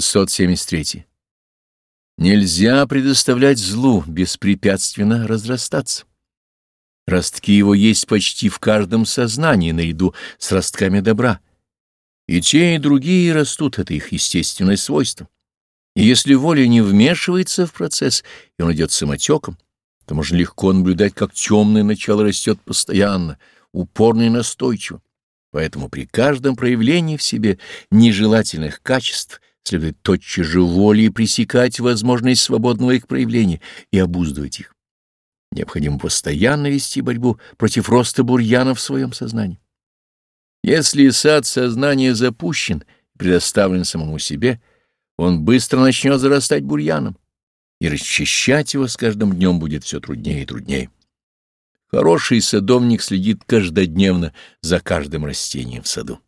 673. Нельзя предоставлять злу беспрепятственно разрастаться. Ростки его есть почти в каждом сознании наряду с ростками добра. И те, и другие растут, это их естественное свойство. И если воля не вмешивается в процесс, и он идет самотеком, то можно легко наблюдать, как темное начало растет постоянно, упорно и настойчиво. Поэтому при каждом проявлении в себе нежелательных качеств следует тотчас же волей пресекать возможность свободного их проявления и обуздывать их. Необходимо постоянно вести борьбу против роста бурьяна в своем сознании. Если сад сознания запущен, предоставлен самому себе, он быстро начнет зарастать бурьяном, и расчищать его с каждым днем будет все труднее и труднее. Хороший садовник следит каждодневно за каждым растением в саду.